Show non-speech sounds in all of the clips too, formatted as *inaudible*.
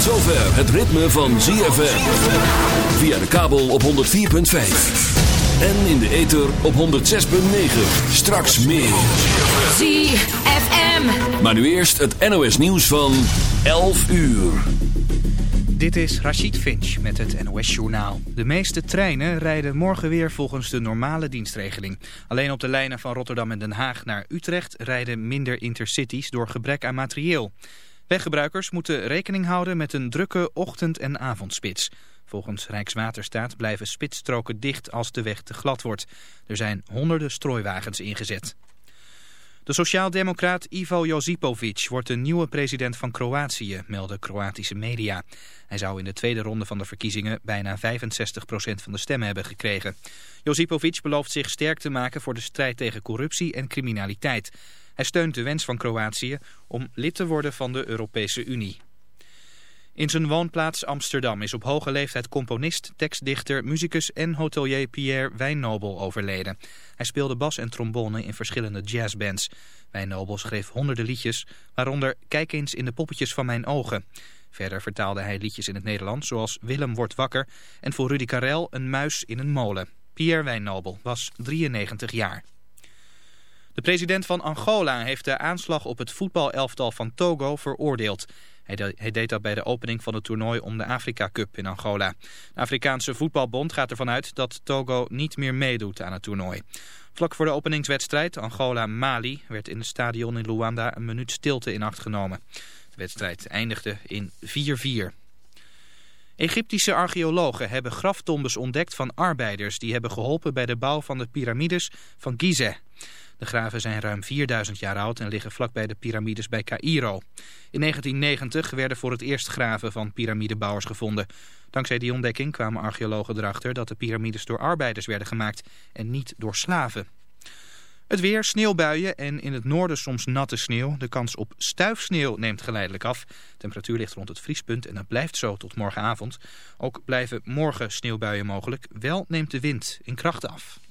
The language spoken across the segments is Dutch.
Tot zover het ritme van ZFM. Via de kabel op 104.5. En in de ether op 106.9. Straks meer. ZFM. Maar nu eerst het NOS nieuws van 11 uur. Dit is Rachid Finch met het NOS-journaal. De meeste treinen rijden morgen weer volgens de normale dienstregeling. Alleen op de lijnen van Rotterdam en Den Haag naar Utrecht rijden minder intercities door gebrek aan materieel. Weggebruikers moeten rekening houden met een drukke ochtend- en avondspits. Volgens Rijkswaterstaat blijven spitsstroken dicht als de weg te glad wordt. Er zijn honderden strooiwagens ingezet. De sociaaldemocraat Ivo Josipovic wordt de nieuwe president van Kroatië, melden Kroatische media. Hij zou in de tweede ronde van de verkiezingen bijna 65% van de stemmen hebben gekregen. Josipovic belooft zich sterk te maken voor de strijd tegen corruptie en criminaliteit. Hij steunt de wens van Kroatië om lid te worden van de Europese Unie. In zijn woonplaats Amsterdam is op hoge leeftijd componist, tekstdichter, muzikus en hotelier Pierre Wijnnobel overleden. Hij speelde bas en trombone in verschillende jazzbands. Wijnnobel schreef honderden liedjes, waaronder Kijk eens in de poppetjes van mijn ogen. Verder vertaalde hij liedjes in het Nederlands zoals Willem wordt wakker en voor Rudy Karel een muis in een molen. Pierre Wijnnobel was 93 jaar. De president van Angola heeft de aanslag op het voetbalelftal van Togo veroordeeld. Hij, deed dat bij de opening van het toernooi om de Afrika Cup in Angola. De Afrikaanse voetbalbond gaat ervan uit dat Togo niet meer meedoet aan het toernooi. Vlak voor de openingswedstrijd Angola-Mali werd in het stadion in Luanda een minuut stilte in acht genomen. De wedstrijd eindigde in 4-4. Egyptische archeologen hebben graftombes ontdekt van arbeiders die hebben geholpen bij de bouw van de piramides van Gizeh. De graven zijn ruim 4000 jaar oud en liggen vlakbij de piramides bij Cairo. In 1990 werden voor het eerst graven van piramidebouwers gevonden. Dankzij die ontdekking kwamen archeologen erachter dat de piramides door arbeiders werden gemaakt en niet door slaven. Het weer, sneeuwbuien en in het noorden soms natte sneeuw. De kans op stuifsneeuw neemt geleidelijk af. De temperatuur ligt rond het vriespunt en dat blijft zo tot morgenavond. Ook blijven morgen sneeuwbuien mogelijk. Wel neemt de wind in kracht af.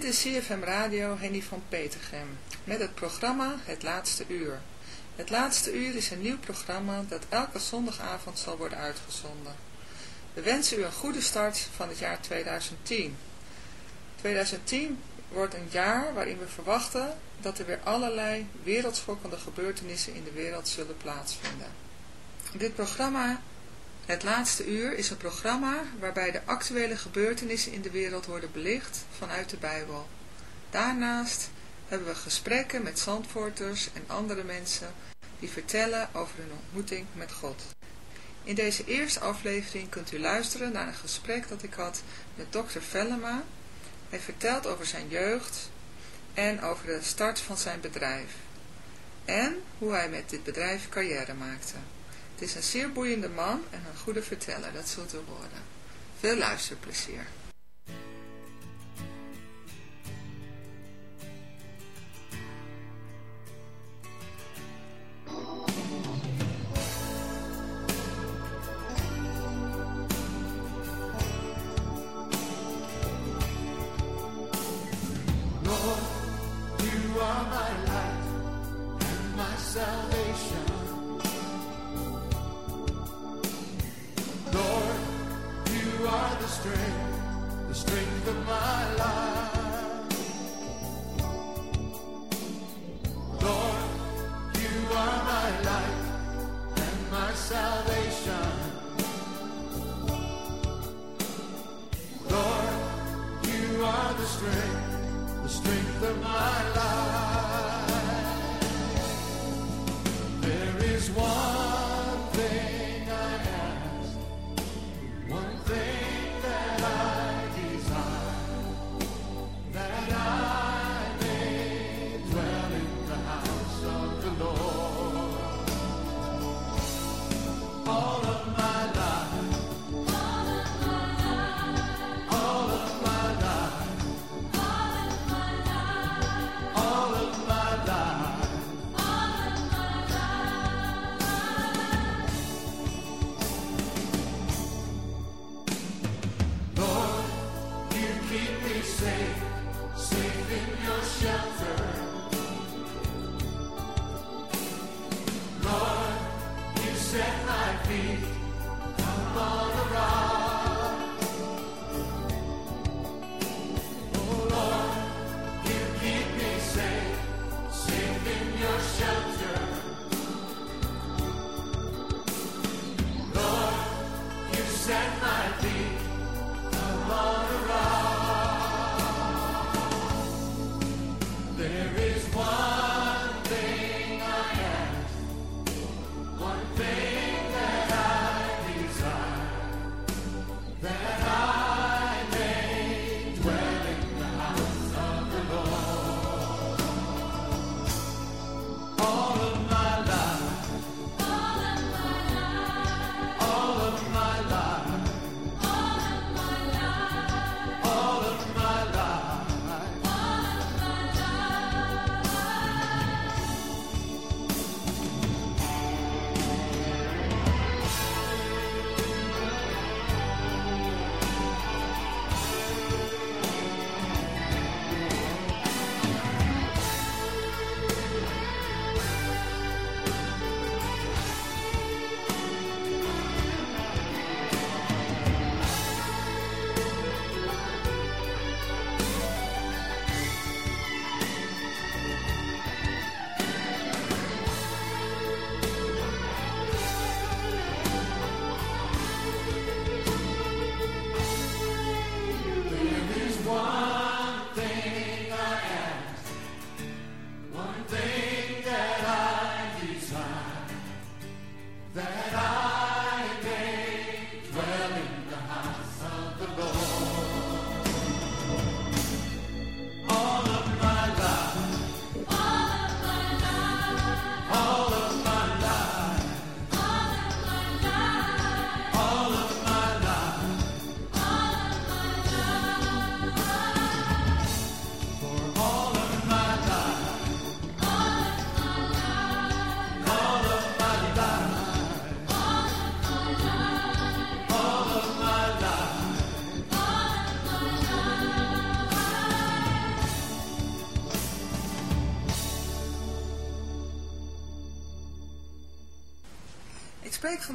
Dit is CFM Radio Henny van Petergem met het programma Het Laatste Uur. Het Laatste Uur is een nieuw programma dat elke zondagavond zal worden uitgezonden. We wensen u een goede start van het jaar 2010. 2010 wordt een jaar waarin we verwachten dat er weer allerlei wereldschokkende gebeurtenissen in de wereld zullen plaatsvinden. Dit programma, Het Laatste Uur, is een programma waarbij de actuele gebeurtenissen in de wereld worden belicht vanuit de Bijbel. Daarnaast hebben we gesprekken met zandvoorters en andere mensen die vertellen over hun ontmoeting met God. In deze eerste aflevering kunt u luisteren naar een gesprek dat ik had met dokter Vellema. Hij vertelt over zijn jeugd en over de start van zijn bedrijf. En hoe hij met dit bedrijf carrière maakte. Het is een zeer boeiende man en een goede verteller, dat zult u horen. Veel luisterplezier.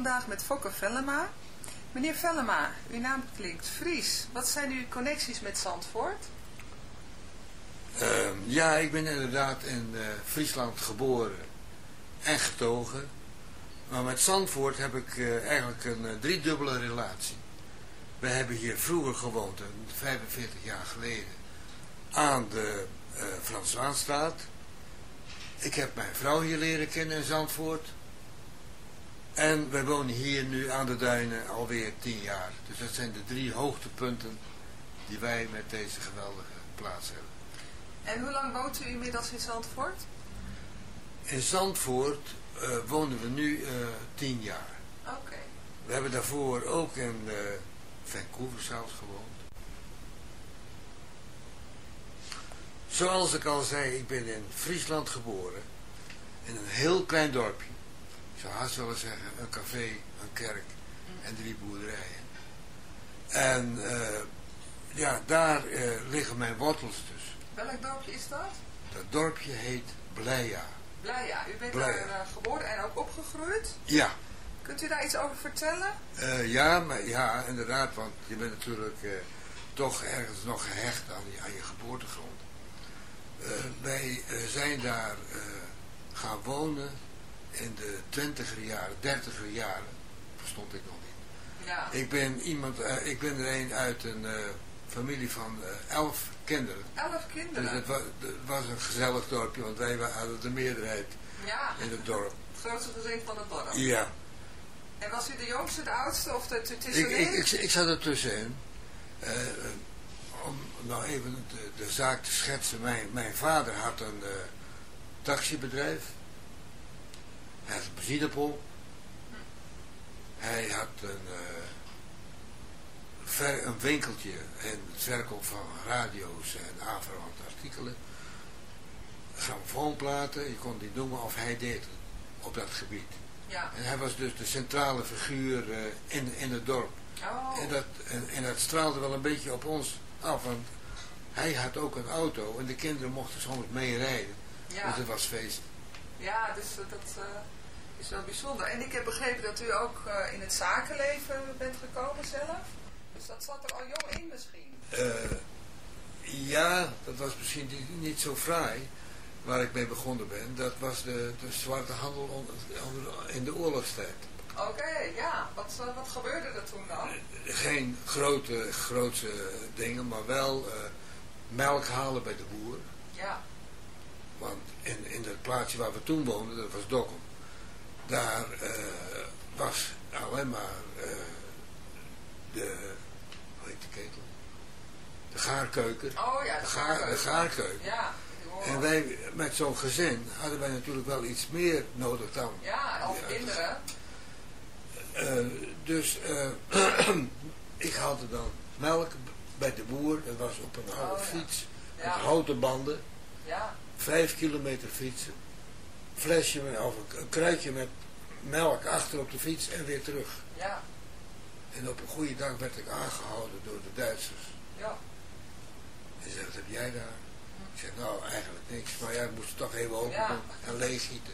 Vandaag met Fokke Vellema. Meneer Vellema, uw naam klinkt Fries. Wat zijn uw connecties met Zandvoort? Uh, ja, ik ben inderdaad in uh, Friesland geboren en getogen. Maar met Zandvoort heb ik uh, eigenlijk een uh, driedubbele relatie. We hebben hier vroeger gewoond, 45 jaar geleden, aan de uh, Frans Waanstraat. Ik heb mijn vrouw hier leren kennen in Zandvoort. En wij wonen hier nu aan de duinen alweer 10 jaar. Dus dat zijn de drie hoogtepunten die wij met deze geweldige plaats hebben. En hoe lang woont u inmiddels in Zandvoort? In Zandvoort uh, wonen we nu uh, tien jaar. Oké. Okay. We hebben daarvoor ook in uh, Vancouver zelfs gewoond. Zoals ik al zei, ik ben in Friesland geboren. In een heel klein dorpje. Ik zou haast willen zeggen, een café, een kerk en drie boerderijen. En ja, daar liggen mijn wortels dus. Welk dorpje is dat? Dat dorpje heet Bleia. Bleia, u bent Bleia. daar uh, geboren en ook opgegroeid? Ja. Kunt u daar iets over vertellen? Ja, maar, ja, inderdaad, want je bent natuurlijk toch ergens nog gehecht aan aan je geboortegrond. wij zijn daar gaan wonen in de twintiger jaren, dertiger jaren, verstond ik nog niet. Ja. Ik ben iemand, ik ben er een uit een familie van elf kinderen. Elf kinderen? Dus het was, het was, een gezellig dorpje, want wij hadden de meerderheid ja. in het dorp. Het grootste gezin van het dorp? Ja. En was u de jongste, de oudste of de ik, tussenin? ik, ik, ik zat er tussenin. Uh, om nou even de, de, zaak te schetsen. Mijn, mijn vader had een uh, taxibedrijf. Hij had een benzinepomp. Hij had een... Uh, ver, een winkeltje en het verkoop van radio's en aanverwante artikelen. Grammofoonplaten, je kon die noemen of hij deed op dat gebied. Ja. En hij was dus de centrale figuur uh, in, in het dorp. Oh. En, dat, en, en dat straalde wel een beetje op ons af, want hij had ook een auto en de kinderen mochten soms mee rijden. Ja. Dus het was feest. Ja, dus dat uh, is wel bijzonder. En ik heb begrepen dat u ook uh, in het zakenleven bent gekomen zelf. Dus dat zat er al jong in misschien? Uh, ja, dat was misschien niet, zo fraai waar ik mee begonnen ben. Dat was de, de zwarte handel in de oorlogstijd. Oké, okay, ja. Wat, wat gebeurde er toen dan? Geen grote, grote dingen, maar wel uh, melk halen bij de boer. Ja. Want in, in het plaatsje waar we toen woonden, dat was Dokkum. Daar uh, was alleen maar de de ketel? De gaarkeuken. Oh ja, de, de, gaar, de gaarkeuken. Ja. En wij, met zo'n gezin, hadden wij natuurlijk wel iets meer nodig dan... Ja, al kinderen. Uh, dus uh, *clears throat* ik haalde dan melk bij de boer. Dat was op een oude oh, fiets. Ja. Met houten banden. Ja. Vijf kilometer fietsen. Flesje of een kruidje met melk achter op de fiets en weer terug. Ja. En op een goede dag werd ik aangehouden door de Duitsers. Ja. En zei, wat heb jij daar? Ik zeg, nou eigenlijk niks, maar ja, ik moest het toch even open ja. en leeggieten.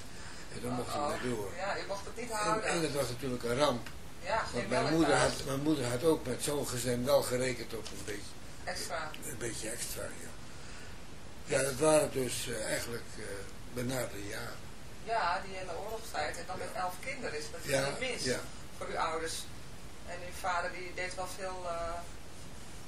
En dan mocht ik oh, weer door. Ja, je mocht het niet houden. En, en het was natuurlijk een ramp. Ja, Want mijn moeder, had, mijn moeder had ook met zo'n gezin wel gerekend op een beetje. Extra. Een beetje extra, ja. Ja, dat waren dus uh, eigenlijk uh, benaderde jaren. Ja, die hele oorlogstijd. En dan met elf kinderen is dat ja, niet mis ja. voor uw ouders. En uw vader die deed wel veel uh,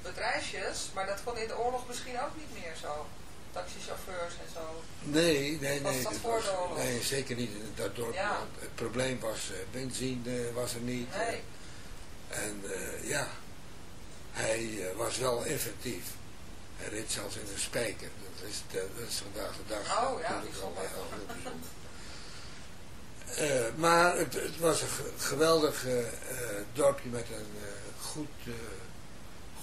bedrijfjes, maar dat kon in de oorlog misschien ook niet meer zo. Taxichauffeurs en zo. Nee, nee, was nee. dat dat voor de oorlog? Nee, zeker niet in dat dorp. Ja. Het probleem was, uh, benzine was er niet. Nee. En uh, ja, hij was wel inventief. Hij reed zelfs in een spijker. Dat is, de, dat is vandaag de dag. Oh ja, bijzonder. Al heel bijzonder. *laughs* Uh, maar het, het, was een geweldig uh, dorpje met een uh, goed,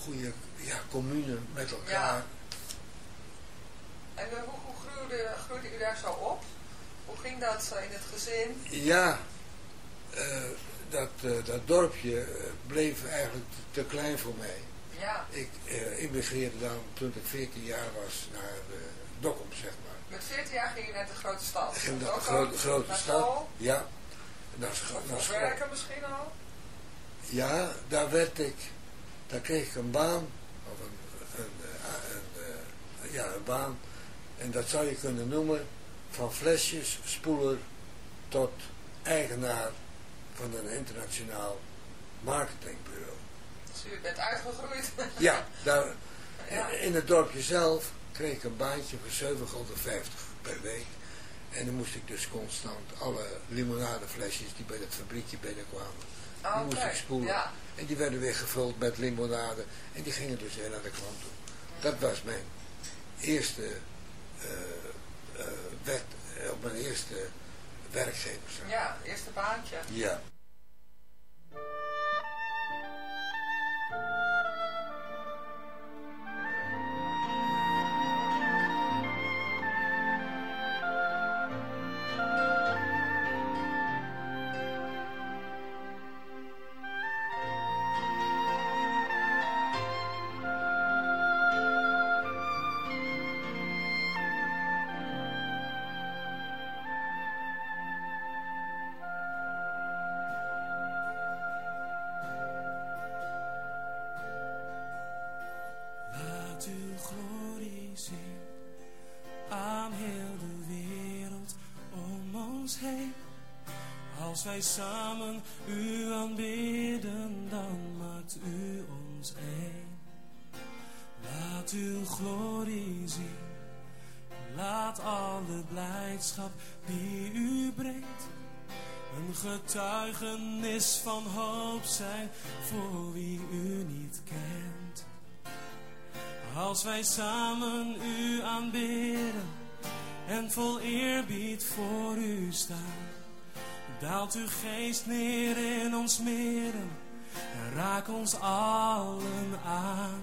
goede ja, commune met elkaar. Ja. En hoe, hoe groeide, groeide u daar zo op? Hoe ging dat in het gezin? Ja, dat, dat dorpje bleef eigenlijk te klein voor mij. Ja. Ik immigreerde dan toen ik 14 jaar was naar Dokkum, zeg maar. Met 14 jaar ging je naar de grote stad? Ging naar de grote, stad. Ja. Naar, of naar voor werken misschien al? Ja, daar werd ik, daar kreeg ik een baan, of een, een, een, een, ja, een baan, en dat zou je kunnen noemen, van flesjes, spoeler, tot eigenaar van een internationaal marketingbureau. Dus u bent uitgegroeid? Ja, daar, *laughs* in het dorpje zelf kreeg ik een baantje voor 7,50 per week. En dan moest ik dus constant alle limonadeflesjes die bij dat fabriekje binnenkwamen, oh, die moest ik spoelen. Ja. En die werden weer gevuld met limonade. En die gingen dus weer naar de klant toe. Dat was mijn eerste uh, uh, wet, op mijn eerste werkgever. Ja, eerste baantje. Ja. Samen u aanbidden, dan maakt u ons één. Laat uw glorie zien. Laat alle blijdschap die u brengt een getuigenis van hoop zijn voor wie u niet kent. Als wij samen u aanbidden en vol eerbied voor u staan Daalt uw geest neer in ons midden en raak ons allen aan.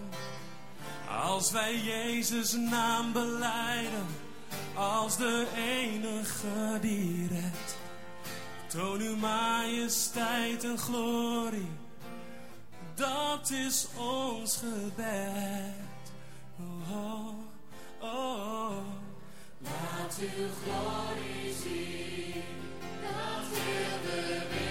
Als wij Jezus naam beleiden, als de enige die redt. Toon uw majesteit en glorie, dat is ons gebed. Oh, oh, oh. Laat uw glorie zien. Dat wil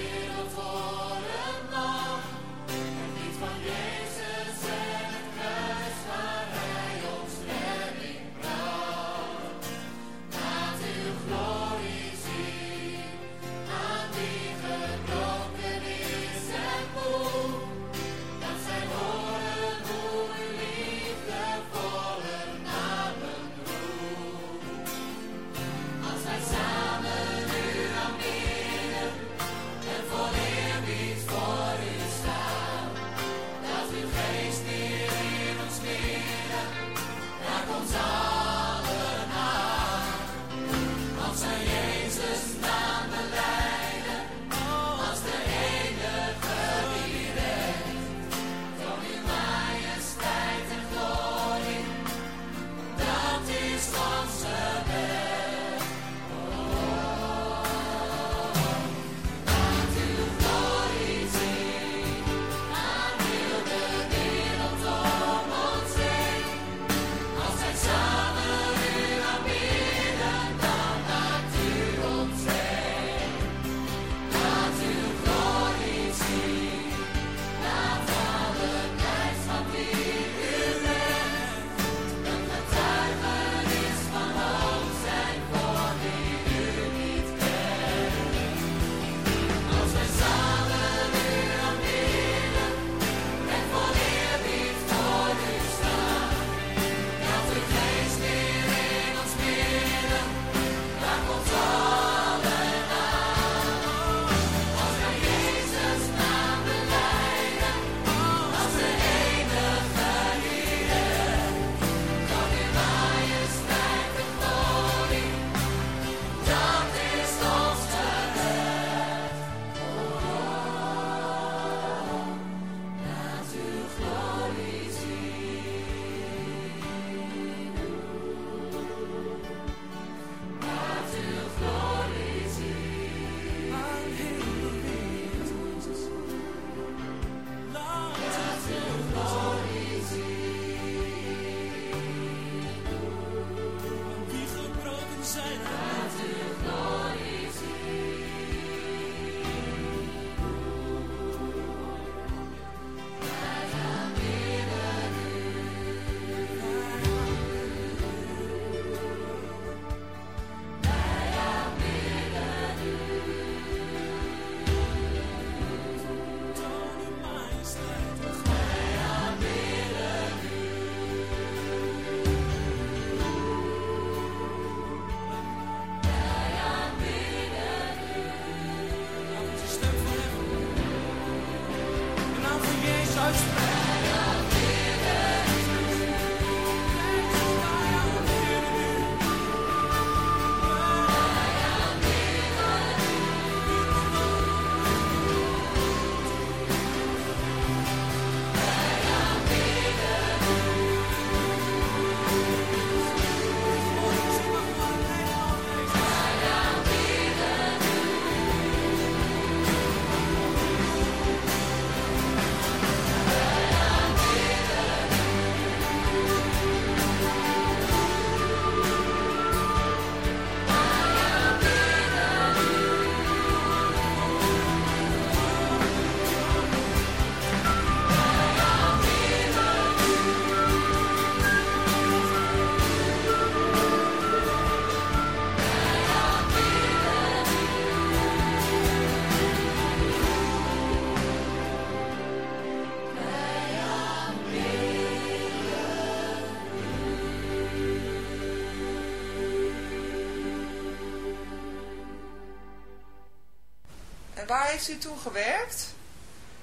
waar heeft u toen gewerkt?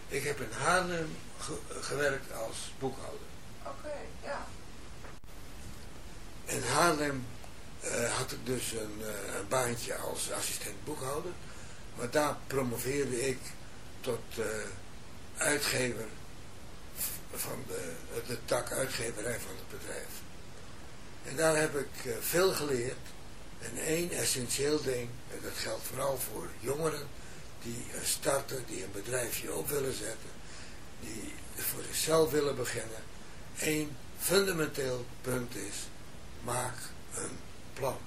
Ik heb in Haarlem gewerkt als boekhouder. Oké, ja. In Haarlem uh, had ik dus een, uh, een, baantje als assistent boekhouder. Maar daar promoveerde ik tot uh, uitgever van de, de tak uitgeverij van het bedrijf. En daar heb ik veel geleerd. En één essentieel ding, en dat geldt vooral voor jongeren die starten, die een bedrijfje op willen zetten, die voor zichzelf willen beginnen. Eén fundamenteel punt is, maak een plan.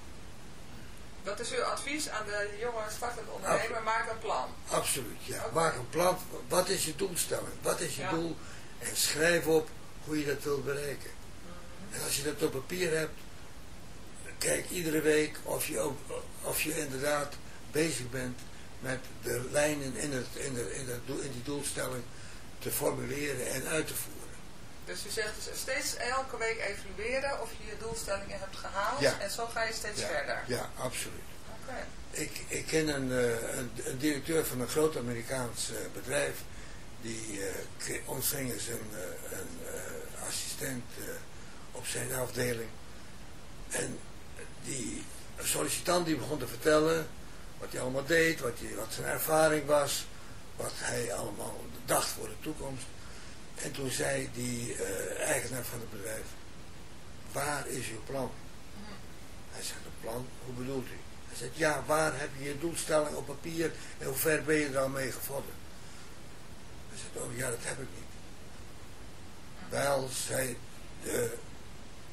Wat is uw advies aan de jonge startende ondernemer? Maak een plan. Absoluut, ja. Maak een plan. Wat is je doelstelling? Wat is je doel? En schrijf op hoe je dat wilt bereiken. Mhm. En als je dat op papier hebt, kijk iedere week of je, ook, of je inderdaad bezig bent met de lijnen in, het, in, de, in, de, in die doelstelling te formuleren en uit te voeren. Dus u zegt dus steeds elke week evalueren of je je doelstellingen hebt gehaald en zo ga je steeds verder. Ja, absoluut. Okay. Ik, ik ken een, uh, een, een, directeur van een groot Amerikaans uh, bedrijf, die uh, ontving eens een, een assistent op zijn afdeling. En die sollicitant die begon te vertellen wat hij allemaal deed, wat, wat zijn ervaring was, wat hij allemaal dacht voor de toekomst. En toen zei die uh, eigenaar van het bedrijf, waar is uw plan? Hij zei, een plan? Hoe bedoelt u? Hij zei, ja, waar heb je je doelstelling op papier en hoe ver ben je al mee gevorderd? Hij zei, oh ja, dat heb ik niet. Wel, zei de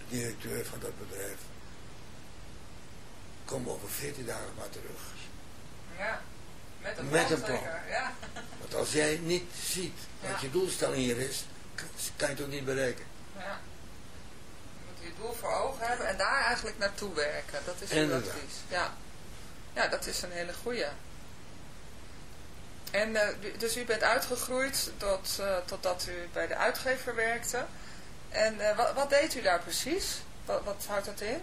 directeur van dat bedrijf, kom over 14 dagen maar terug. Ja, met een plan. Met Ja. Want als jij niet ziet wat je doelstelling hier is, kan je het ook niet bereiken. Ja. Je moet je doel voor ogen hebben en daar eigenlijk naartoe werken. Dat is uw advies. Ja. ja, dat is een hele goede. En uh, dus u bent uitgegroeid tot, uh, totdat u bij de uitgever werkte. En uh, wat, wat, deed u daar precies? Wat, wat houdt dat in?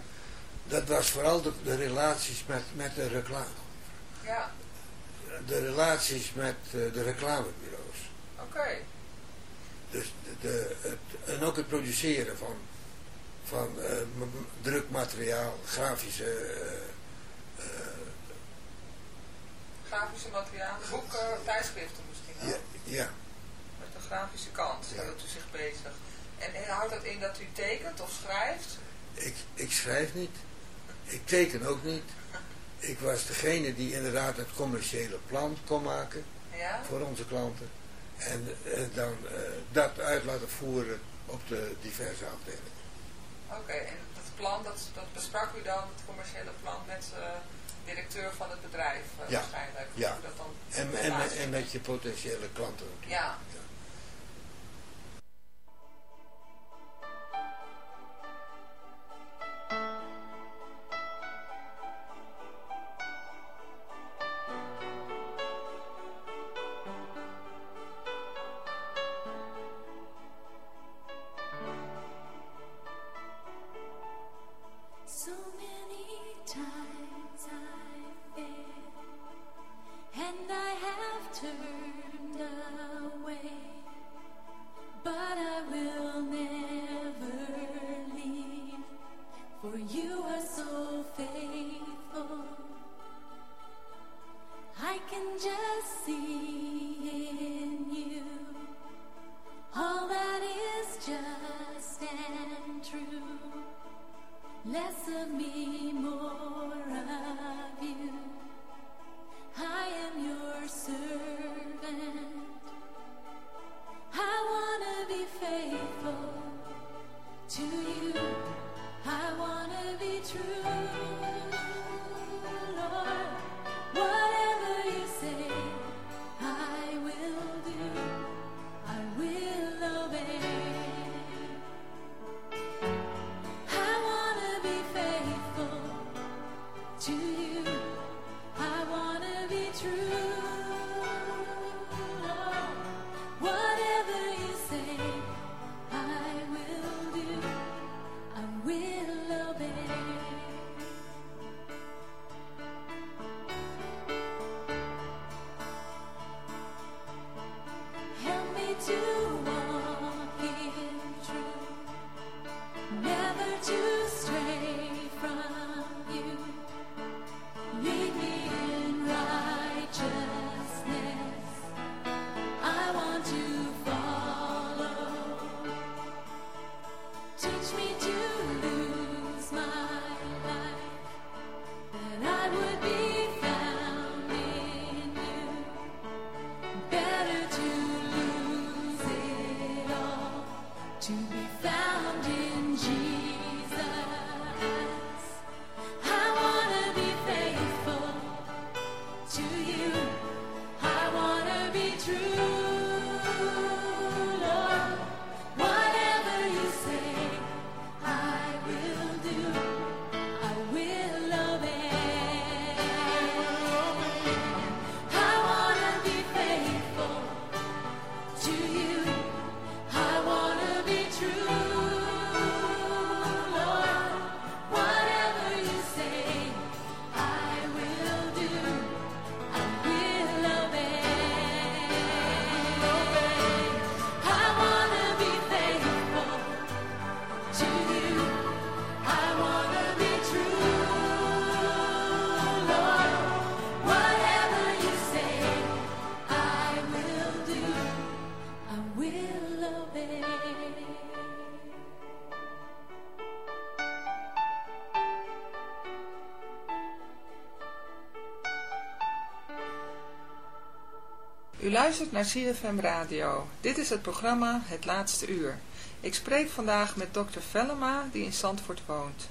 Dat was vooral de, de relaties met, met de reclame. Ja. De relaties met uh, de reclamebureaus. Oké. Dus de, de, het, en ook het produceren van, van uh, drukmateriaal, grafische... Uh, grafische materiaal, boeken, tijdschriften misschien ook. Ja, ja. Met de grafische kant ja. hield u zich bezig. En, en houdt dat in dat u tekent of schrijft? Ik, ik schrijf niet. Ik teken ook niet ik was degene die inderdaad het commerciële plan kon maken ja? voor onze klanten. En uh, dan uh, dat uit laten voeren op de diverse afdelingen. Oké, en dat plan, dat, dat besprak u dan, het commerciële plan, met de uh, directeur van het bedrijf ja. waarschijnlijk? Ja, dat dan en, en, en, met je potentiële klanten natuurlijk. Ja. ja. Luistert naar CFM Radio. Dit is het programma Het Laatste Uur. Ik spreek vandaag met dokter Vellema, die in Zandvoort woont.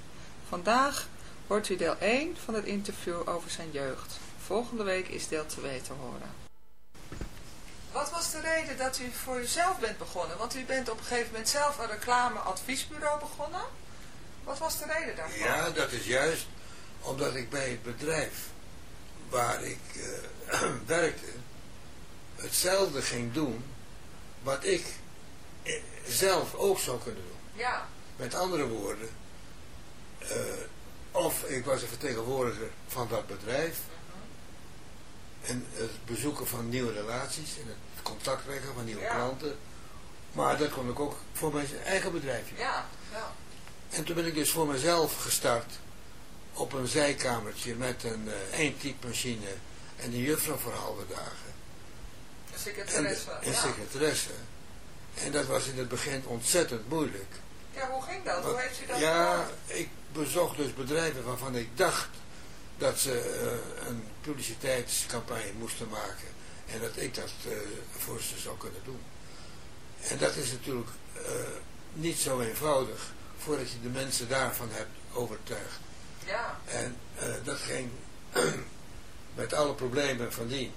Vandaag hoort u deel 1 van het interview over zijn jeugd. Volgende week is deel 2 te horen. Wat was de reden dat u voor uzelf bent begonnen? Want u bent op een gegeven moment zelf een reclameadviesbureau begonnen. Wat was de reden daarvoor? Ja, dat is juist omdat ik bij het bedrijf waar ik eh, *clears throat* werkte hetzelfde ging doen wat ik eh, zelf ook zou kunnen doen. Ja, Met andere woorden, eh, of ik was een vertegenwoordiger van dat bedrijf en het bezoeken van nieuwe relaties en het contact leggen van nieuwe Ja. klanten. Maar dat kon ik ook voor mijn eigen bedrijfje. ja, ja. En toen ben ik dus voor mezelf gestart op een zijkamertje met een uh, eindtypemachine en een juffrouw voor halve dagen. Een En, secretaresse. en ja. secretaresse. En dat was in het begin ontzettend moeilijk. ja, hoe ging dat? Hoe heeft u dat ja, gedaan? ik bezocht dus bedrijven waarvan ik dacht dat ze eh, een publiciteitscampagne moesten maken. En dat ik dat eh, voor ze zou kunnen doen. En dat is natuurlijk eh, niet zo eenvoudig voordat je de mensen daarvan hebt overtuigd. Ja, En dat ging *clears throat* met alle problemen van dien.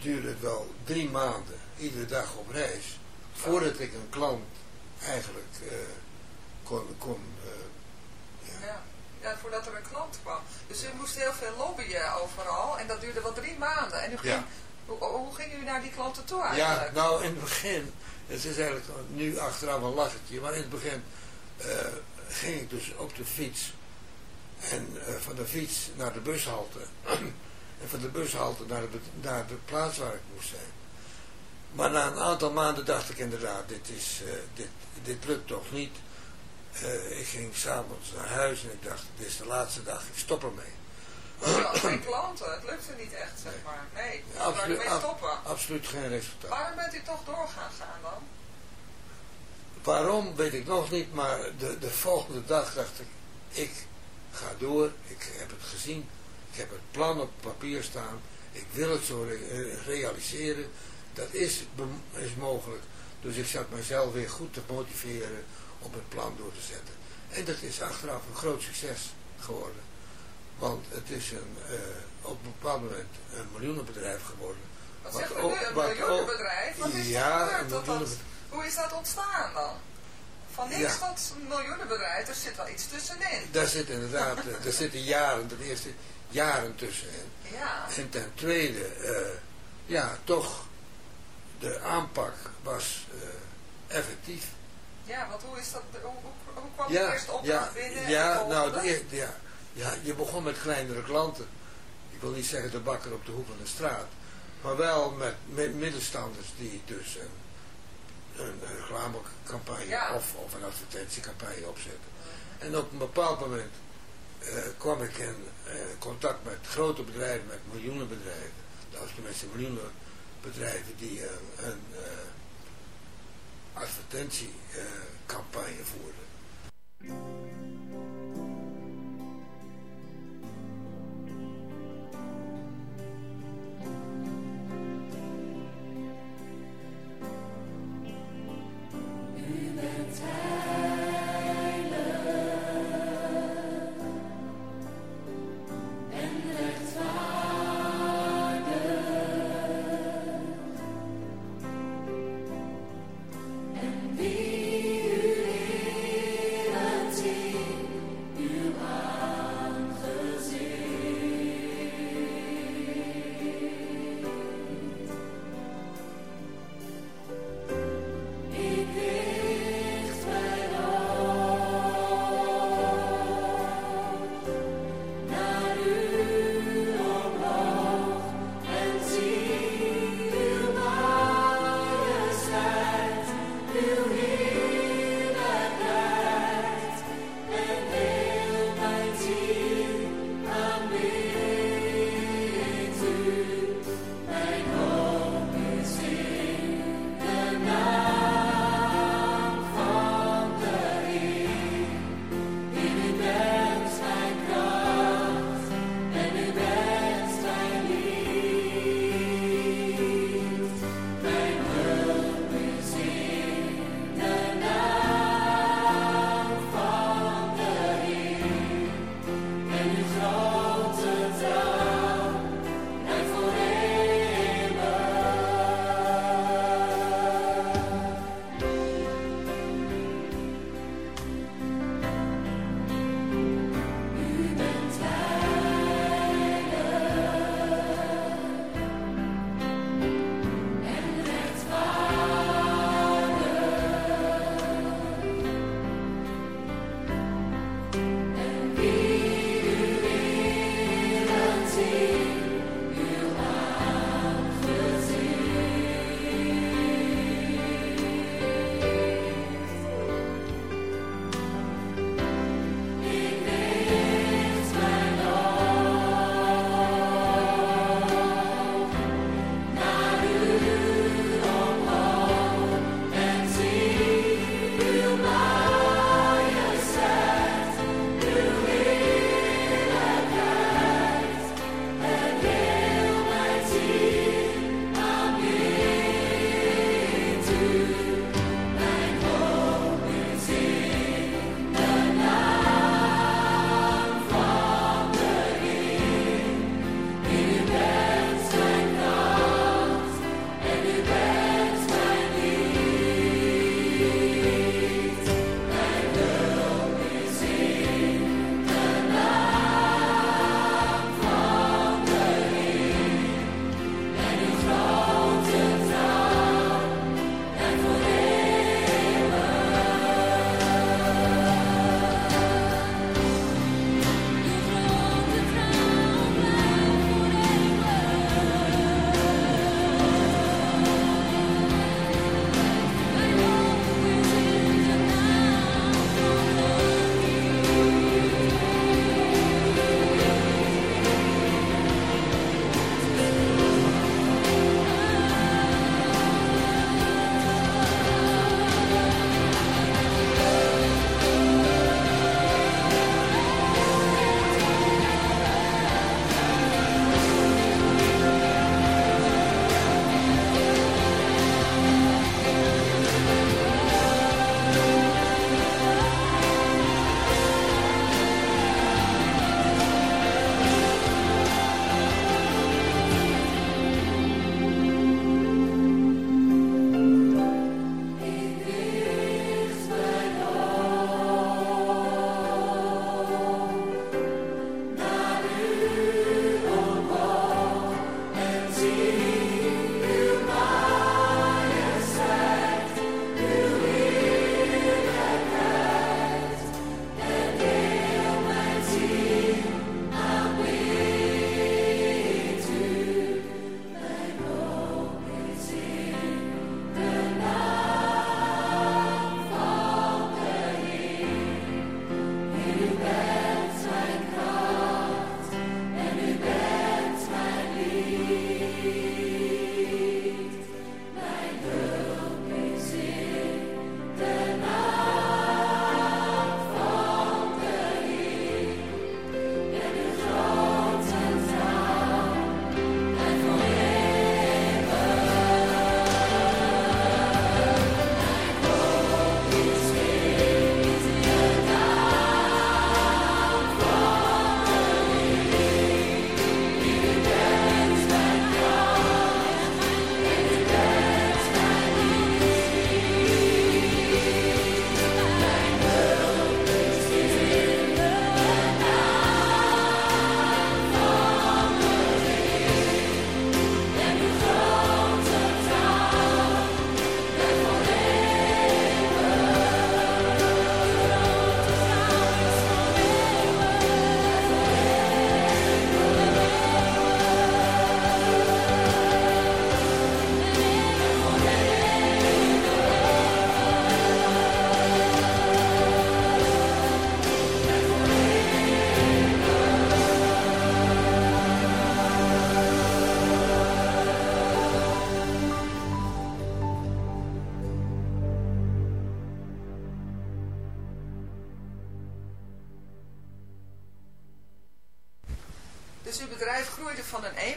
Duurde wel drie maanden, iedere dag op reis, voordat ik een klant eigenlijk eh, kon, kon eh, ja. ja. Ja, voordat er een klant kwam. Dus u moest heel veel lobbyen overal en dat duurde wel drie maanden. En u ging, Ja. hoe, hoe ging u naar die klanten toe Ja, eigenlijk? nou in het begin, het is eigenlijk nu achteraf een lachertje, maar in het begin eh, ging ik dus op de fiets. En van de fiets naar de bushalte. *clears throat* en van de bushalte naar de, naar de plaats waar ik moest zijn. Maar na een aantal maanden dacht ik inderdaad, dit, is, eh, dit, dit lukt toch niet. Eh, ik ging s'avonds naar huis en ik dacht, dit is de laatste dag, ik stop ermee. Geen klanten, het lukte niet echt, zeg maar. Nee, Absoluut, ermee ab- stoppen. absoluut geen resultaat. Waarom bent u toch doorgaan gaan dan? Waarom weet ik nog niet, maar de, de volgende dag dacht ik, ik ga door, ik heb het gezien, ik heb het plan op papier staan, ik wil het zo re- eh, realiseren, dat is, is mogelijk. Dus ik zat mezelf weer goed te motiveren om het plan door te zetten. En dat is achteraf een groot succes geworden. Want het is een, eh, op een bepaald moment een miljoenenbedrijf geworden. Wat Wat zegt u ook- nu? Een miljoenenbedrijf? Wat is Ja, gebeurd? een Dat miljoenenbedrijf. hoe is dat ontstaan dan? Van niks Ja. tot miljoenenbedrijf, er zit wel iets tussenin. Daar zit inderdaad, eh, daar zitten jaren, ten eerste jaren tussenin. Ja, En ten tweede, eh, ja, toch, de aanpak was eh, effectief. ja, want hoe is dat, hoe, hoe, hoe kwam de Ja, eerste ja, opdracht binnen? en ja, de nou, de, ja, ja, je begon met kleinere klanten. Ik wil niet zeggen de bakker op de hoek van de straat. Maar wel met, met middenstanders die dus een, een reclamecampagne Ja. of, of een advertentiecampagne opzetten. En op een bepaald moment eh, kwam ik in eh, contact met grote bedrijven, met miljoenenbedrijven. Dat was tenminste miljoenenbedrijven die een, een eh, advertentiecampagne voerden.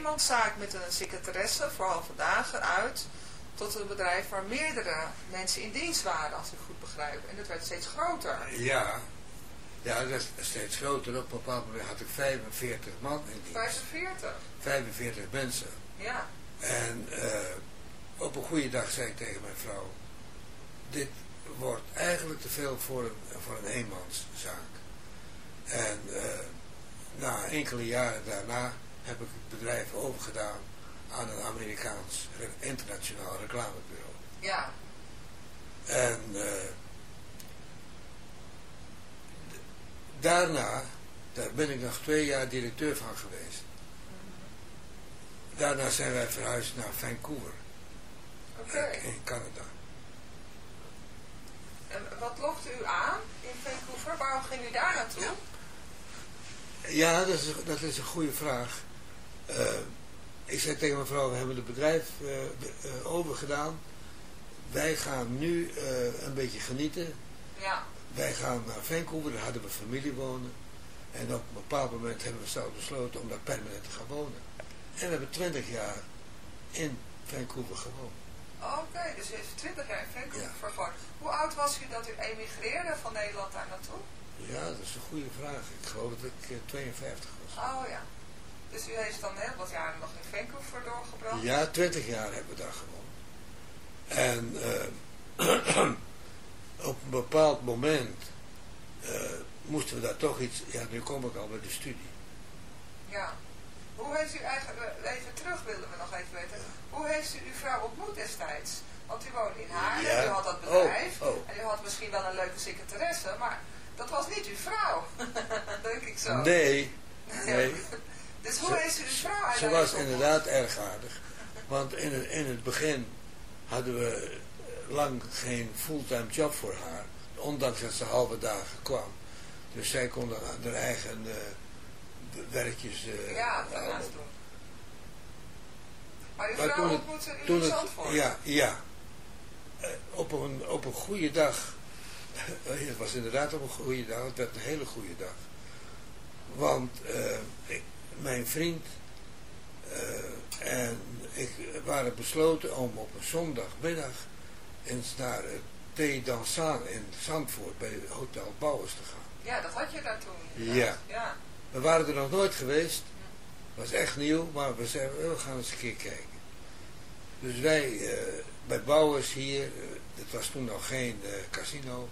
Eenmanszaak met een secretaresse voor halve dagen uit tot een bedrijf waar meerdere mensen in dienst waren, als ik goed begrijp. En dat werd steeds groter. Ja, ja, dat is steeds groter. Op een bepaald moment had ik 45 man in dienst. 45. 45 mensen. Ja. En eh, op een goede dag zei ik tegen mijn vrouw, dit wordt eigenlijk te veel voor een, voor een eenmanszaak. En eh, na enkele jaren daarna heb ik het bedrijf overgedaan aan een Amerikaans internationaal reclamebureau. Ja. En eh, daarna, daar ben ik nog twee jaar directeur van geweest. Daarna zijn wij verhuisd naar Vancouver Oké. in Canada. En wat lokte u aan in Vancouver? Waarom ging u daar naartoe? Ja, dat is, dat is een goede vraag. Eh, ik zei tegen mijn vrouw, we hebben het bedrijf eh, eh, overgedaan. Wij gaan nu een beetje genieten. Ja. Wij gaan naar Vancouver, daar hadden we familie wonen. En op een bepaald moment hebben we zelf besloten om daar permanent te gaan wonen. En we hebben twintig jaar in Vancouver gewoond. Oké, dus u heeft 20 jaar in Vancouver Ja. Hoe oud was u dat u emigreerde van Nederland daar naartoe? Ja, dat is een goede vraag. Ik geloof dat ik eh, 52 was. Oh ja. Dus u heeft dan heel wat jaren nog in Vancouver doorgebracht? Ja, twintig jaar hebben we daar gewoond. En eh, *clears throat* op een bepaald moment eh, moesten we daar toch iets... Ja, nu kom ik al bij de studie. Ja. Hoe heeft u eigenlijk, even terug willen we nog even weten, hoe heeft u uw vrouw ontmoet destijds? Want u woonde in Haarlem, Ja. u had dat Oh, bedrijf oh. en u had misschien wel een leuke secretaresse, maar dat was niet uw vrouw, *laughs* denk ik zo. Nee, *laughs* nee. Dus hoe u uw vrouw Ze was inderdaad erg aardig. Want in het, in het begin hadden we eh, lang geen fulltime job voor haar. Ondanks dat ze halve dagen kwam. Dus zij kon haar eigen eh, werkjes... eh, Ja, daarnaast doen. Maar uw Maar vrouw toen het- ontmoette u toen in het, Zandvoort? ja, ja. Op, een, op een goede dag. *laughs* het was inderdaad op een goede dag. Het werd een hele goede dag. Want ik, mijn vriend eh, en ik waren besloten om op een zondagmiddag eens naar het Thee Dansaan in Zandvoort bij Hotel Bouwers te gaan. Ja, dat had je daar toen. Ja. Ja. We waren er nog nooit geweest. Het was echt nieuw, maar we zeiden, we gaan eens een keer kijken. Dus wij eh, bij Bouwers hier, eh, het was toen nog geen casino,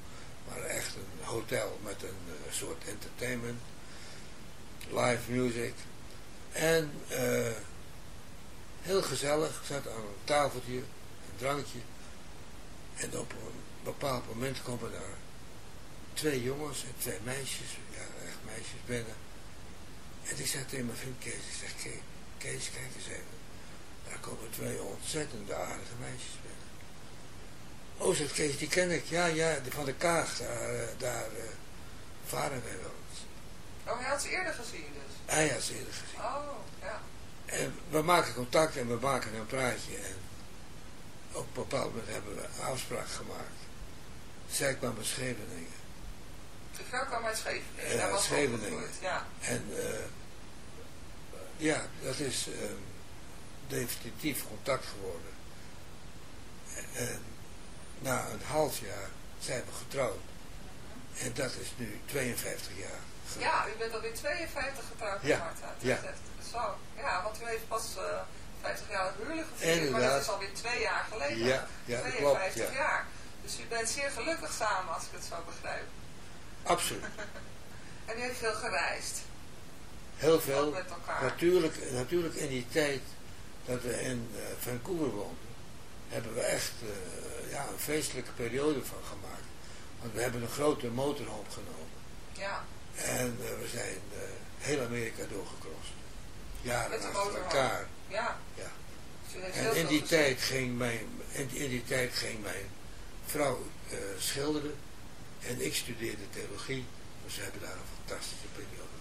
maar echt een hotel met een soort entertainment, live music. En eh, heel gezellig, zat aan een tafeltje, een drankje. En op een bepaald moment komen daar twee jongens en twee meisjes, ja echt meisjes binnen. En ik zei tegen mijn vriend Kees, ik zeg, Kees, Kees kijk eens even. Daar komen twee ontzettend aardige meisjes binnen. Oh, zegt Kees, die ken ik. Ja, ja, die van de Kaag, daar, eh, daar eh, varen wij wel eens. Oh, hij had ze eerder gezien dus. Hij had ze eerder gezien. Oh, ja. En we maken contact en we maken een praatje. En op een bepaald moment hebben we een afspraak gemaakt. Zij kwam uit Scheveningen. De vrouw kwam uit Scheveningen. Ja, ze Scheveningen. Ja. En eh, ja, dat is eh, definitief contact geworden. En na een half jaar zijn we getrouwd. En dat is nu 52 jaar. Ja, u bent alweer 52 getrouwd Ja, met ja. Echt Zo, ja, want u heeft pas eh 50 jaar huwelijk gevierd, maar dat is alweer twee jaar geleden. Ja, ja, dat 52 klopt, ja. jaar. Dus u bent zeer gelukkig samen, als ik het zo begrijp. Absoluut. *laughs* En u heeft veel gereisd. Heel veel. met elkaar. Natuurlijk, natuurlijk in die tijd dat we in eh, Vancouver woonden, hebben we echt eh, ja, een feestelijke periode van gemaakt. Want we hebben een grote motorhome genomen. Ja, En eh, we zijn eh, heel Amerika doorgekrost. Jaren achter elkaar. ja. Ja. En in die, tijd ging mijn, in, in die tijd ging mijn vrouw eh, schilderen en ik studeerde theologie. Dus we hebben daar een fantastische periode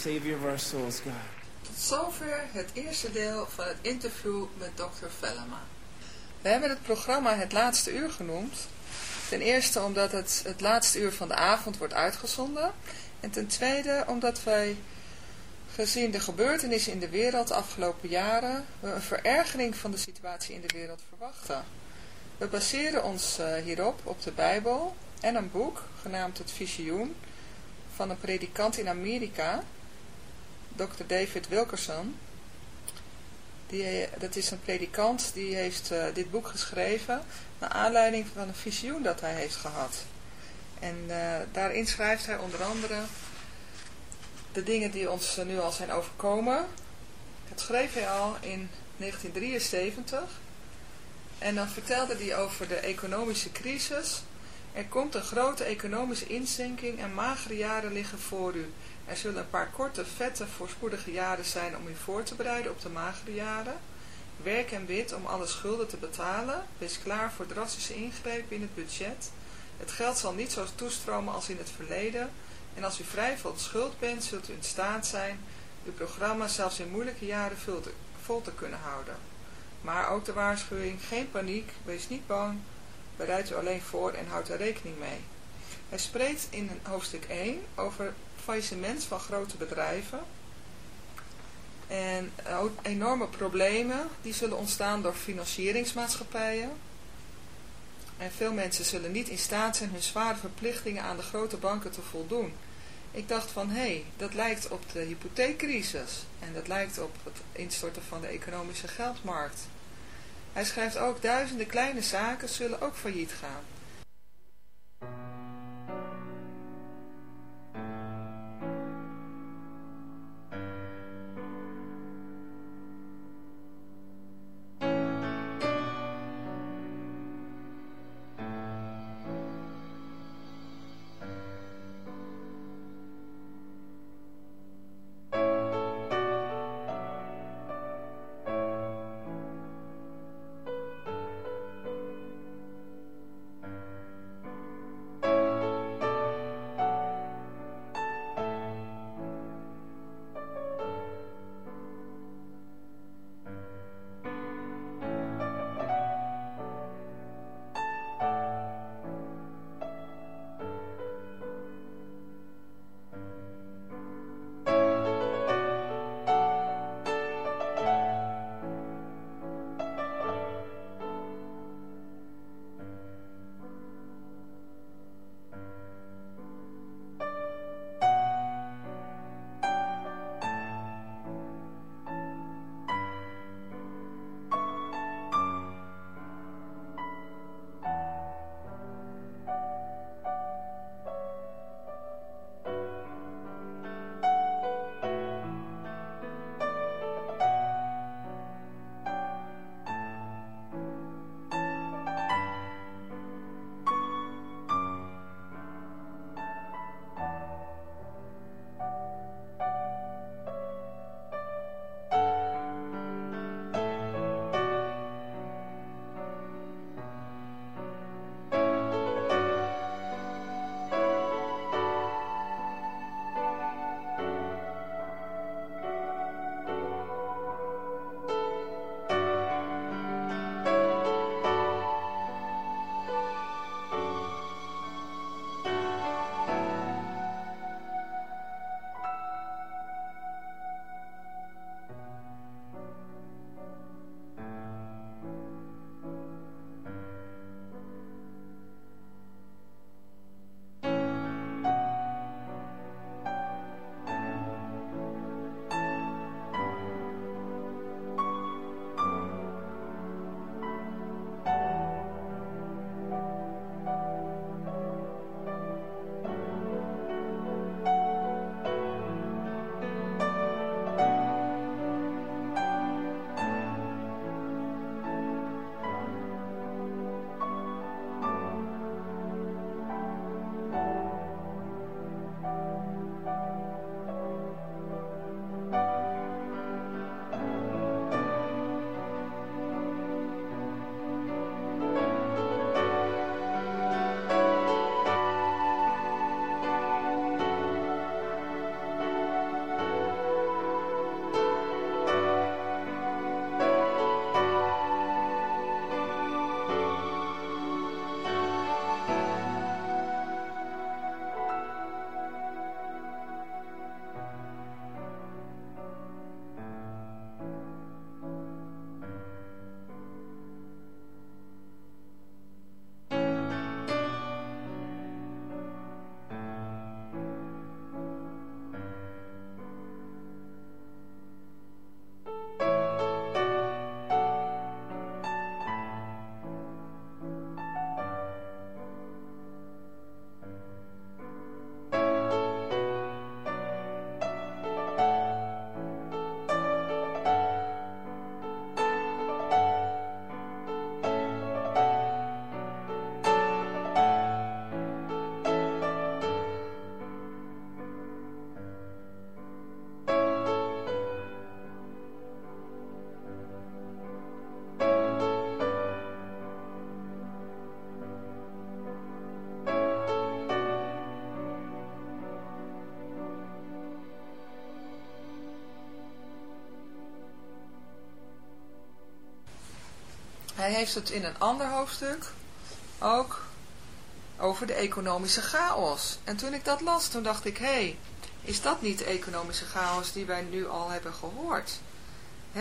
savior of our souls, God. Tot zover het eerste deel van het interview met Dr. Vellema. We hebben het programma het laatste uur genoemd. Ten eerste omdat het het laatste uur van de avond wordt uitgezonden. En ten tweede omdat wij, gezien de gebeurtenissen in de wereld de afgelopen jaren, we een verergering van de situatie in de wereld verwachten. We baseren ons eh, hierop op de Bijbel en een boek genaamd Het Visioen van een predikant in Amerika, Dr. David Wilkerson. Die, eh, dat is een predikant die heeft eh, dit boek geschreven naar aanleiding van een visioen dat hij heeft gehad. En eh, daarin schrijft hij onder andere de dingen die ons nu al zijn overkomen. Dat schreef hij al in 1973. En dan vertelde hij over de economische crisis. Er komt een grote economische inzinking en magere jaren liggen voor u. Er zullen een paar korte, vette, voorspoedige jaren zijn om u voor te bereiden op de magere jaren. Werk en wit om alle schulden te betalen. Wees klaar voor drastische ingrepen in het budget. Het geld zal niet zo toestromen als in het verleden. En als u vrij van schuld bent, zult u in staat zijn uw programma zelfs in moeilijke jaren vol te kunnen houden. Maar ook de waarschuwing, geen paniek, wees niet bang, bereid u alleen voor en houd er rekening mee. Hij spreekt in hoofdstuk 1 over faillissement van grote bedrijven en enorme problemen die zullen ontstaan door financieringsmaatschappijen. En veel mensen zullen niet in staat zijn hun zware verplichtingen aan de grote banken te voldoen. Ik dacht van, hé, hey, dat lijkt op de hypotheekcrisis. En dat lijkt op het instorten van de economische geldmarkt. Hij schrijft ook, duizenden kleine zaken zullen ook failliet gaan. Hij heeft het in een ander hoofdstuk ook over de economische chaos. En toen ik dat las, toen dacht ik, hé, hey, is dat niet de economische chaos die wij nu al hebben gehoord?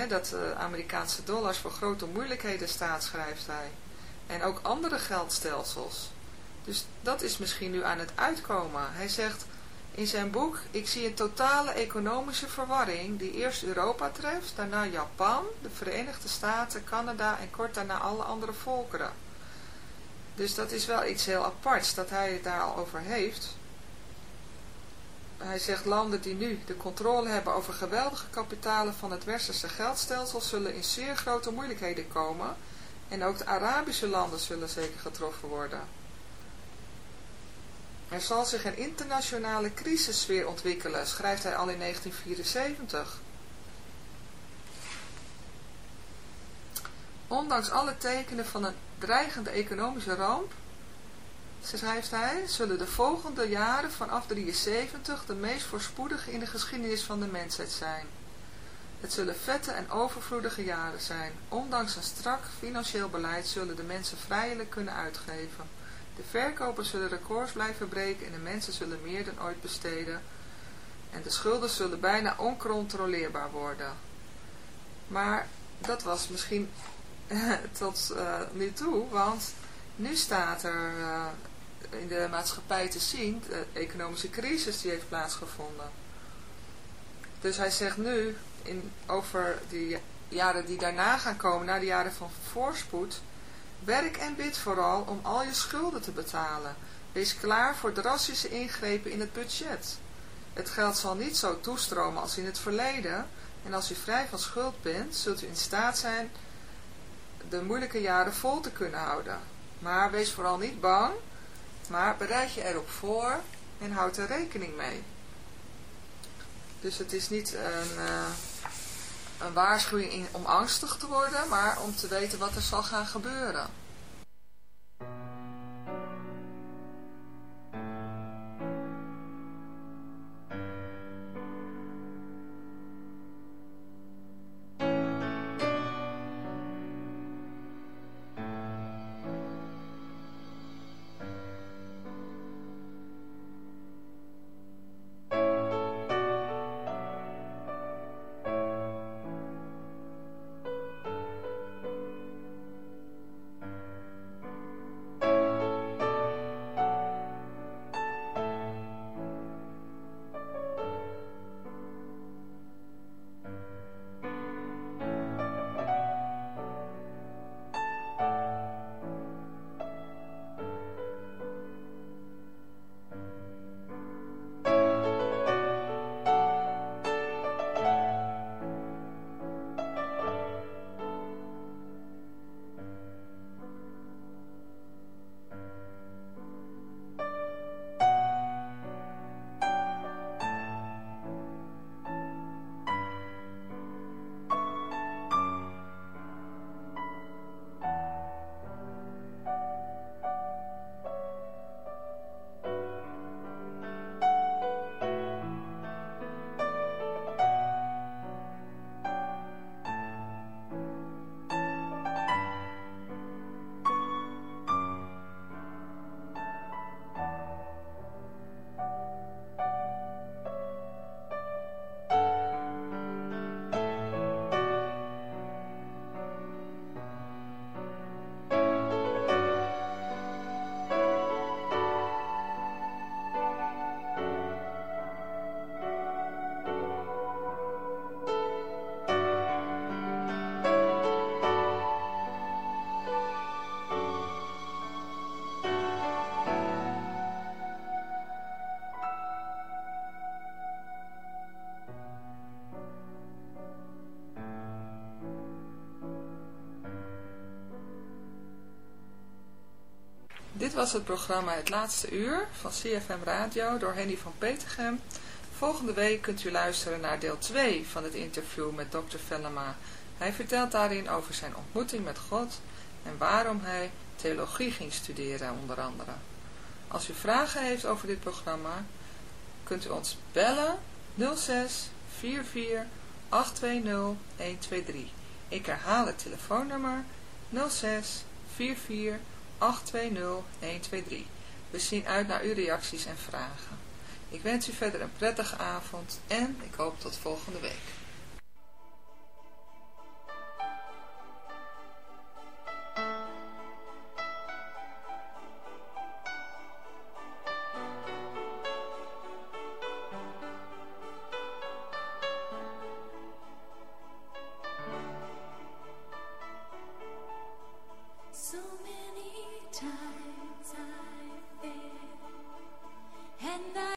Dat de Amerikaanse dollars voor grote moeilijkheden staat, schrijft hij. En ook andere geldstelsels. Dus dat is misschien nu aan het uitkomen. Hij zegt in zijn boek, ik zie een totale economische verwarring die eerst Europa treft, daarna Japan, de Verenigde Staten, Canada en kort daarna alle andere volkeren. Dus dat is wel iets heel aparts dat hij het daar al over heeft. Hij zegt landen die nu de controle hebben over geweldige kapitalen van het westerse geldstelsel zullen in zeer grote moeilijkheden komen en ook de Arabische landen zullen zeker getroffen worden. Er zal zich een internationale crisissfeer ontwikkelen, schrijft hij al in 1974. Ondanks alle tekenen van een dreigende economische ramp, schrijft hij, zullen de volgende jaren vanaf 73 de meest voorspoedige in de geschiedenis van de mensheid zijn. Het zullen vette en overvloedige jaren zijn. Ondanks een strak financieel beleid zullen de mensen vrijelijk kunnen uitgeven. De verkopers zullen records blijven breken en de mensen zullen meer dan ooit besteden. En de schulden zullen bijna oncontroleerbaar worden. Maar dat was misschien *laughs* tot uh, nu toe, want nu staat er uh, in de maatschappij te zien, de economische crisis die heeft plaatsgevonden. Dus hij zegt nu, in, over die jaren die daarna gaan komen, na de jaren van voorspoed, werk en bid vooral om al je schulden te betalen. Wees klaar voor drastische ingrepen in het budget. Het geld zal niet zo toestromen als in het verleden, en als u vrij van schuld bent, zult u in staat zijn de moeilijke jaren vol te kunnen houden. Maar wees vooral niet bang, maar bereid je erop voor en houd er rekening mee. Dus het is niet een, uh, een waarschuwing om angstig te worden, maar om te weten wat er zal gaan gebeuren. Was het programma Het Laatste Uur van CFM Radio door Henny van Petergem. Volgende week kunt u luisteren naar deel 2 van het interview met Dr. Vellema. Hij vertelt daarin over zijn ontmoeting met God en waarom hij theologie ging studeren onder andere. Als u vragen heeft over dit programma, kunt u ons bellen 06 44 820 123. Ik herhaal het telefoonnummer 06 44 820 123. We zien uit naar uw reacties en vragen. Ik wens u verder een prettige avond en ik hoop tot volgende week.